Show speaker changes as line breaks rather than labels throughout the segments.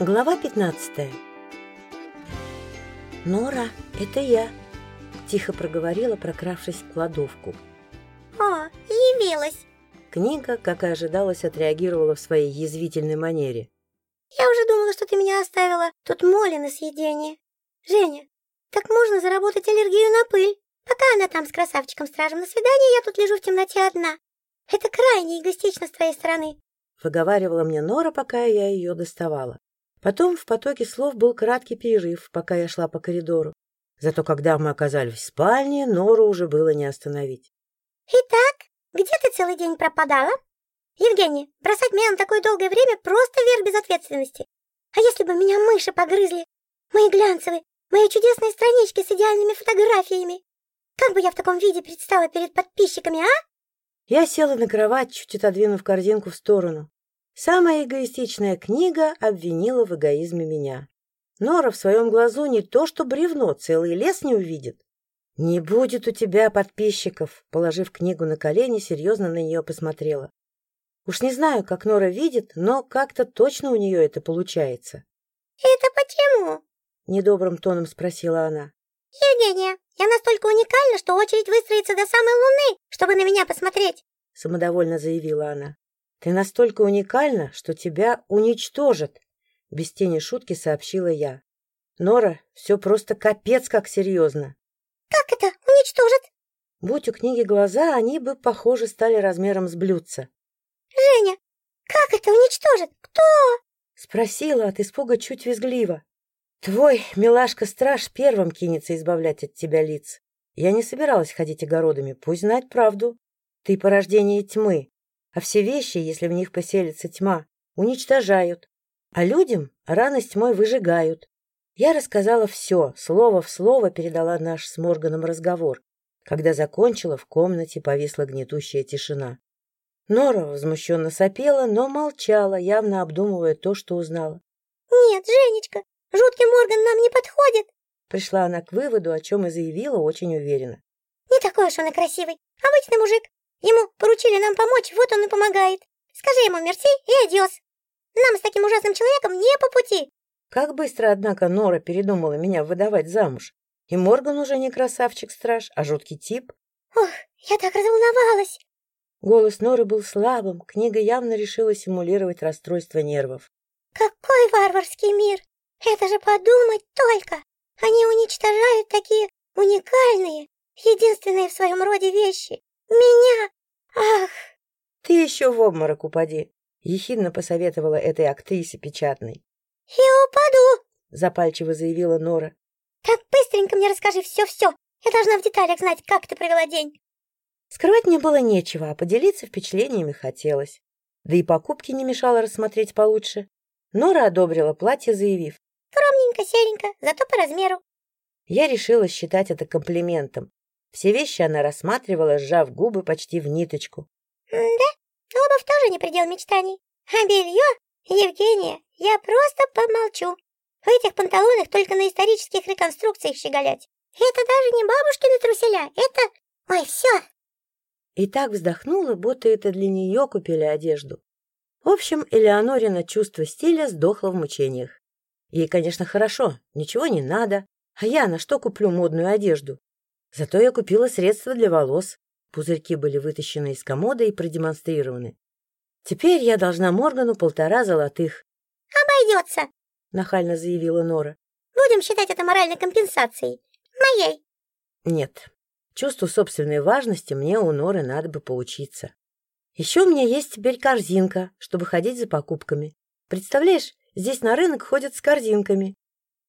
Глава 15 «Нора, это я!» — тихо проговорила, прокравшись в кладовку.
«О, явилась!»
Книга, как и ожидалось, отреагировала в своей язвительной манере.
«Я уже думала, что ты меня оставила. Тут моли на съедение. Женя, так можно заработать аллергию на пыль. Пока она там с красавчиком-стражем на свидании, я тут лежу в темноте одна. Это крайне эгоистично с твоей стороны», —
выговаривала мне Нора, пока я ее доставала. Потом в потоке слов был краткий перерыв, пока я шла по коридору. Зато когда мы оказались в спальне, Нору уже было не остановить.
«Итак, где ты целый день пропадала?» «Евгений, бросать меня на такое долгое время просто верх безответственности. А если бы меня мыши погрызли? Мои глянцевые, мои чудесные странички с идеальными фотографиями. Как бы я в таком виде предстала перед подписчиками, а?»
Я села на кровать, чуть отодвинув корзинку в сторону. Самая эгоистичная книга обвинила в эгоизме меня. Нора в своем глазу не то что бревно, целый лес не увидит. «Не будет у тебя подписчиков», — положив книгу на колени, серьезно на нее посмотрела. Уж не знаю, как Нора видит, но как-то точно у нее это получается.
«Это почему?»
— недобрым тоном спросила она.
«Евгения, я настолько уникальна, что очередь выстроится до самой Луны, чтобы на меня посмотреть», —
самодовольно заявила она. Ты настолько уникальна, что тебя уничтожат, — без тени шутки сообщила я. Нора, все просто капец как серьезно.
Как это уничтожат?
Будь у книги глаза, они бы, похоже, стали размером с блюдца.
Женя, как это уничтожит? Кто?
Спросила от испуга чуть визгливо. Твой милашка-страж первым кинется избавлять от тебя лиц. Я не собиралась ходить огородами, пусть знает правду. Ты порождение тьмы, а все вещи, если в них поселится тьма, уничтожают, а людям рано с тьмой выжигают. Я рассказала все, слово в слово передала наш с Морганом разговор. Когда закончила, в комнате повисла гнетущая тишина. Нора возмущенно сопела, но молчала, явно обдумывая то, что узнала.
«Нет, Женечка, жуткий Морган нам не подходит!»
Пришла она к выводу, о чем и заявила очень уверенно.
«Не такой уж он и красивый. Обычный мужик. Ему поручили нам помочь, вот он и помогает. Скажи ему мерси и адьос. Нам с таким ужасным человеком не по пути.
Как быстро, однако, Нора передумала меня выдавать замуж. И Морган уже не красавчик-страж, а жуткий тип.
Ох, я так разволновалась.
Голос Норы был слабым, книга явно решила симулировать расстройство нервов.
Какой варварский мир! Это же подумать только! Они уничтожают такие уникальные, единственные в своем роде вещи. Меня! Ах!
Ты еще в обморок упади, ехидно посоветовала этой актрисе печатной.
Я упаду,
запальчиво заявила Нора.
Так быстренько мне расскажи все-все. Я должна в деталях знать, как ты провела день.
Скрывать мне было нечего, а поделиться впечатлениями хотелось. Да и покупки не мешало рассмотреть получше. Нора одобрила платье, заявив.
Скромненько, серенько, зато по размеру.
Я решила считать это комплиментом. Все вещи она рассматривала, сжав губы почти в ниточку.
«Да, обувь тоже не предел мечтаний. А белье? Евгения, я просто помолчу. В этих панталонах только на исторических реконструкциях щеголять. Это даже не бабушкины труселя, это... Ой, все!»
И так вздохнула, будто это для нее купили одежду. В общем, Элеонорина чувство стиля сдохло в мучениях. Ей, конечно, хорошо, ничего не надо. А я на что куплю модную одежду? Зато я купила средства для волос. Пузырьки были вытащены из комода и продемонстрированы. Теперь я должна Моргану полтора золотых.
«Обойдется», —
нахально заявила Нора.
«Будем считать это моральной компенсацией. Моей».
Нет, чувству собственной важности мне у Норы надо бы поучиться. Еще у меня есть теперь корзинка, чтобы ходить за покупками. Представляешь, здесь на рынок ходят с корзинками.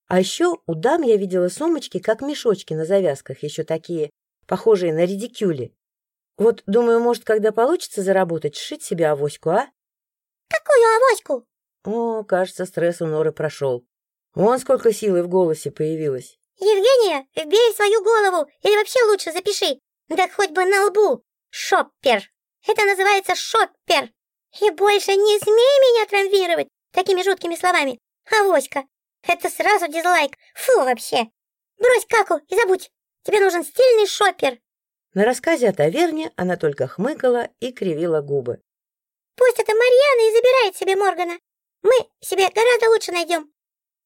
А еще у дам я видела сумочки, как мешочки на завязках, еще такие, похожие на редикюли. Вот, думаю, может, когда получится заработать, сшить себе авоську, а?
Какую авоську?
О, кажется, стресс у Норы прошел. Вон сколько силы в голосе появилось.
Евгения, вбей свою голову, или вообще лучше запиши. Да хоть бы на лбу. Шоппер. Это называется шоппер. И больше не смей меня травмировать такими жуткими словами. Авоська. Это сразу дизлайк. Фу вообще. Брось каку и забудь. Тебе нужен стильный шопер.
На рассказе о таверне она только хмыкала и кривила губы.
Пусть это Марьяна и забирает себе Моргана. Мы себе гораздо лучше найдем.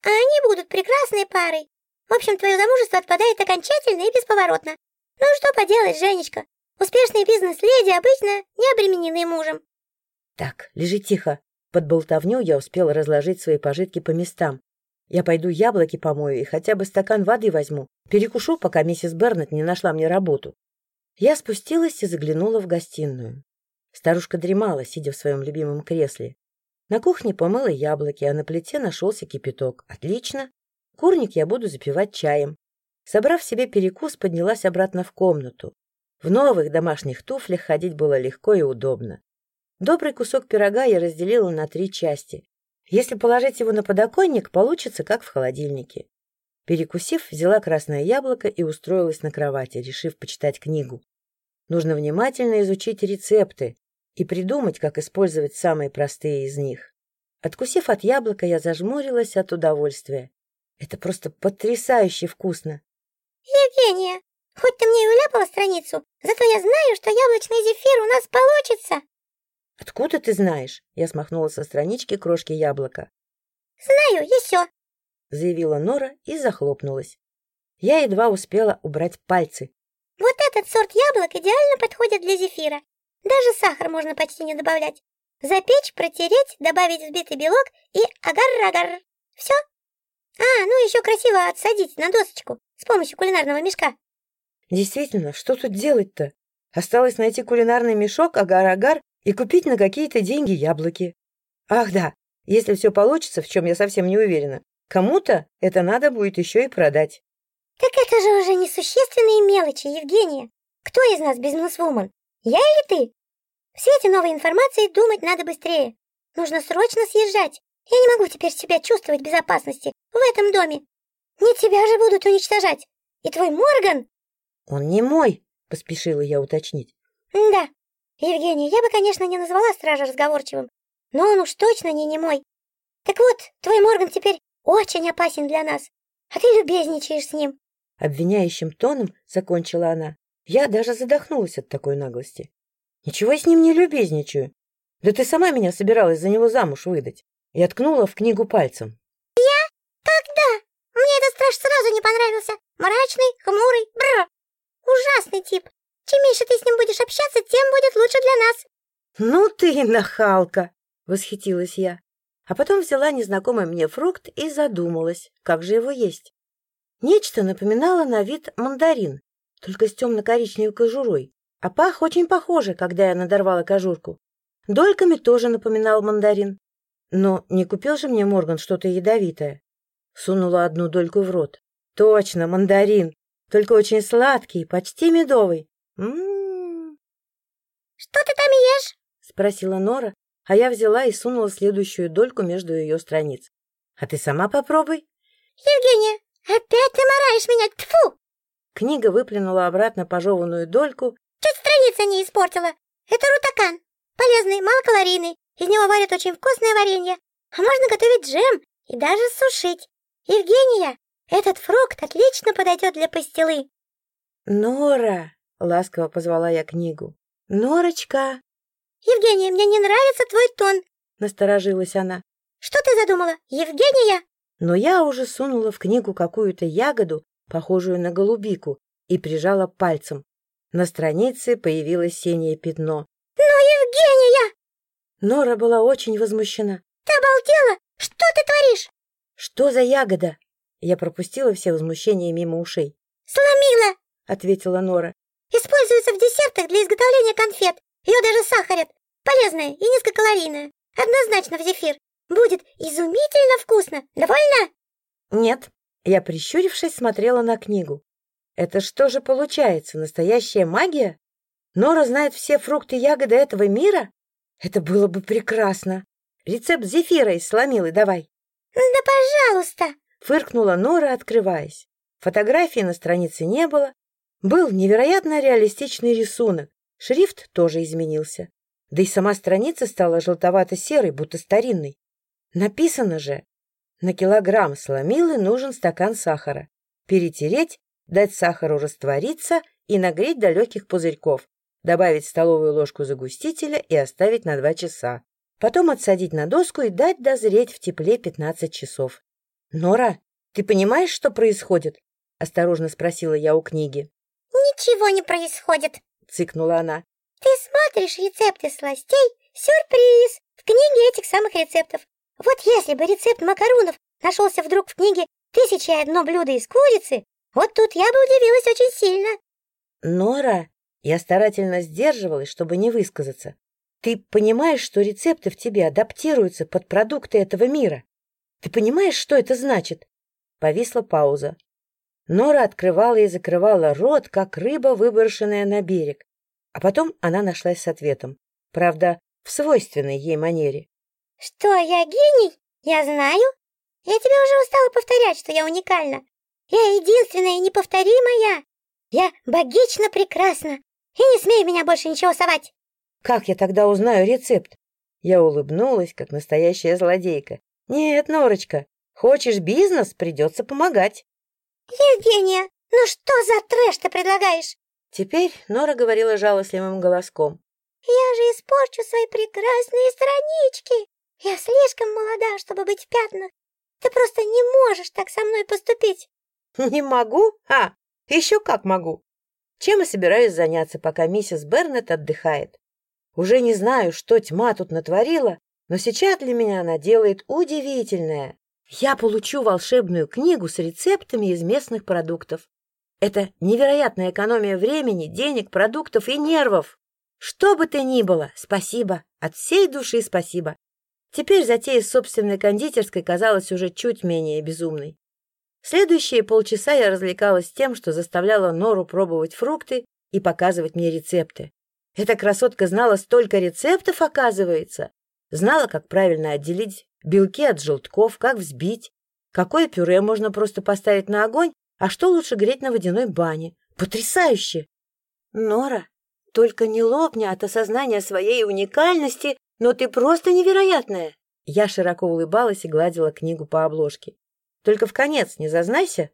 А они будут прекрасной парой. В общем, твое замужество отпадает окончательно и бесповоротно. Ну, что поделать, Женечка? Успешные бизнес-леди обычно не обременены мужем.
Так, лежи тихо. Под болтовню я успела разложить свои пожитки по местам. Я пойду яблоки помою и хотя бы стакан воды возьму. Перекушу, пока миссис Бернет не нашла мне работу. Я спустилась и заглянула в гостиную. Старушка дремала, сидя в своем любимом кресле. На кухне помыла яблоки, а на плите нашелся кипяток. Отлично. Курник я буду запивать чаем. Собрав себе перекус, поднялась обратно в комнату. В новых домашних туфлях ходить было легко и удобно. Добрый кусок пирога я разделила на три части. Если положить его на подоконник, получится, как в холодильнике. Перекусив, взяла красное яблоко и устроилась на кровати, решив почитать книгу. Нужно внимательно изучить рецепты и придумать, как использовать самые простые из них. Откусив от яблока, я зажмурилась от удовольствия. Это просто потрясающе вкусно.
Евгения, хоть ты мне и уляпала страницу, зато я знаю, что яблочный зефир у нас получится.
Откуда ты знаешь? Я смахнула со странички крошки яблока.
Знаю, все,
заявила Нора и захлопнулась. Я едва успела убрать пальцы.
Вот этот сорт яблок идеально подходит для зефира. Даже сахар можно почти не добавлять. Запечь, протереть, добавить взбитый белок и агар-агар. Все. А, ну еще красиво отсадить на досочку с помощью кулинарного мешка.
Действительно, что тут делать-то? Осталось найти кулинарный мешок, агар-агар и купить на какие-то деньги яблоки. Ах да, если все получится, в чем я совсем не уверена, кому-то это надо будет еще и продать.
Так это же уже несущественные мелочи, Евгения. Кто из нас бизнесвумен? Я или ты? В свете новой информации думать надо быстрее. Нужно срочно съезжать. Я не могу теперь себя чувствовать в безопасности в этом доме. Не тебя же будут уничтожать. И твой Морган...
Он не мой, поспешила я уточнить.
Да. Евгения, я бы, конечно, не назвала стража разговорчивым, но он уж точно не не мой. Так вот, твой Морган теперь очень опасен для нас. А ты любезничаешь с ним.
Обвиняющим тоном закончила она. Я даже задохнулась от такой наглости. Ничего я с ним не любезничаю. Да ты сама меня собиралась за него замуж выдать. И откнула в книгу пальцем.
Я? Когда? Мне этот страж сразу не понравился. Мрачный, хмурый, бррр. Ужасный тип. Чем меньше ты с ним будешь общаться, тем будет.
Ну ты нахалка, восхитилась я. А потом взяла незнакомый мне фрукт и задумалась, как же его есть. Нечто напоминало на вид мандарин, только с темно-коричневой кожурой. А пах очень похоже, когда я надорвала кожурку. Дольками тоже напоминал мандарин. Но не купил же мне Морган что-то ядовитое. Сунула одну дольку в рот. Точно, мандарин. Только очень сладкий, почти медовый. М-м-м.
Что ты там ешь?
Спросила Нора, а я взяла и сунула следующую дольку между ее страниц. А ты сама попробуй.
Евгения, опять ты мораешь меня, тфу!
Книга выплюнула обратно пожеванную дольку.
Чуть страница не испортила. Это рутакан. Полезный, малокалорийный. Из него варят очень вкусное варенье. А можно готовить джем и даже сушить. Евгения, этот фрукт отлично подойдет для пастилы.
Нора, ласково позвала я книгу. Норочка.
Евгения, мне не нравится твой тон,
насторожилась она.
Что ты задумала, Евгения?
Но я уже сунула в книгу какую-то ягоду, похожую на голубику, и прижала пальцем. На странице появилось синее пятно.
«Но, Евгения!»
Нора была очень возмущена.
«Ты обалдела? Что ты творишь?»
«Что за ягода?» Я пропустила все возмущения мимо ушей.
«Сломила!»
— ответила Нора.
«Используется в десертах для изготовления конфет. Ее даже сахарят. Полезная и низкокалорийная. Однозначно в зефир. Будет изумительно вкусно. Довольно?»
«Нет», я, прищурившись, смотрела на книгу. Это что же получается, настоящая магия? Нора знает все фрукты и ягоды этого мира? Это было бы прекрасно. Рецепт зефира из сломилы давай.
Да пожалуйста,
фыркнула Нора, открываясь. Фотографии на странице не было. Был невероятно реалистичный рисунок. Шрифт тоже изменился. Да и сама страница стала желтовато-серой, будто старинной. Написано же на килограмм сломилы нужен стакан сахара. Перетереть, дать сахару раствориться и нагреть до легких пузырьков. Добавить столовую ложку загустителя и оставить на 2 часа. потом отсадить на доску и дать дозреть в тепле 15 часов. «Нора, ты понимаешь, что происходит?» — осторожно спросила я у книги.
«Ничего не происходит», —
цыкнула она.
«Ты смотришь рецепты сластей? Сюрприз! В книге этих самых рецептов. Вот если бы рецепт макарунов нашелся вдруг в книге «Тысяча и одно блюдо из курицы», вот тут я бы удивилась очень сильно».
«Нора!» Я старательно сдерживалась, чтобы не высказаться. «Ты понимаешь, что рецепты в тебе адаптируются под продукты этого мира? Ты понимаешь, что это значит?» Повисла пауза. Нора открывала и закрывала рот, как рыба, выброшенная на берег. А потом она нашлась с ответом. Правда, в свойственной ей манере.
«Что, я гений? Я знаю. Я тебе уже устала повторять, что я уникальна. Я единственная и неповторимая. Я богично прекрасна. И не смей меня больше ничего совать!»
«Как я тогда узнаю рецепт?» Я улыбнулась, как настоящая злодейка. «Нет, Норочка, хочешь бизнес, придется помогать».
«Евгения, ну что за трэш ты предлагаешь?»
Теперь Нора говорила жалостливым голоском.
«Я же испорчу свои прекрасные странички. Я слишком молода, чтобы быть в пятнах. Ты просто не можешь так со мной поступить».
«Не могу? А, еще как могу. Чем и собираюсь заняться, пока миссис Бернет отдыхает. Уже не знаю, что тьма тут натворила, но сейчас для меня она делает удивительное. Я получу волшебную книгу с рецептами из местных продуктов. Это невероятная экономия времени, денег, продуктов и нервов. Что бы то ни было, спасибо, от всей души спасибо. Теперь затея с собственной кондитерской казалась уже чуть менее безумной. Следующие полчаса я развлекалась тем, что заставляла Нору пробовать фрукты и показывать мне рецепты. Эта красотка знала столько рецептов, оказывается. Знала, как правильно отделить белки от желтков, как взбить, какое пюре можно просто поставить на огонь, а что лучше греть на водяной бане. Потрясающе! Нора, только не лопни от осознания своей уникальности, но ты просто невероятная. Я широко улыбалась и гладила книгу по обложке. Только в конец не зазнайся,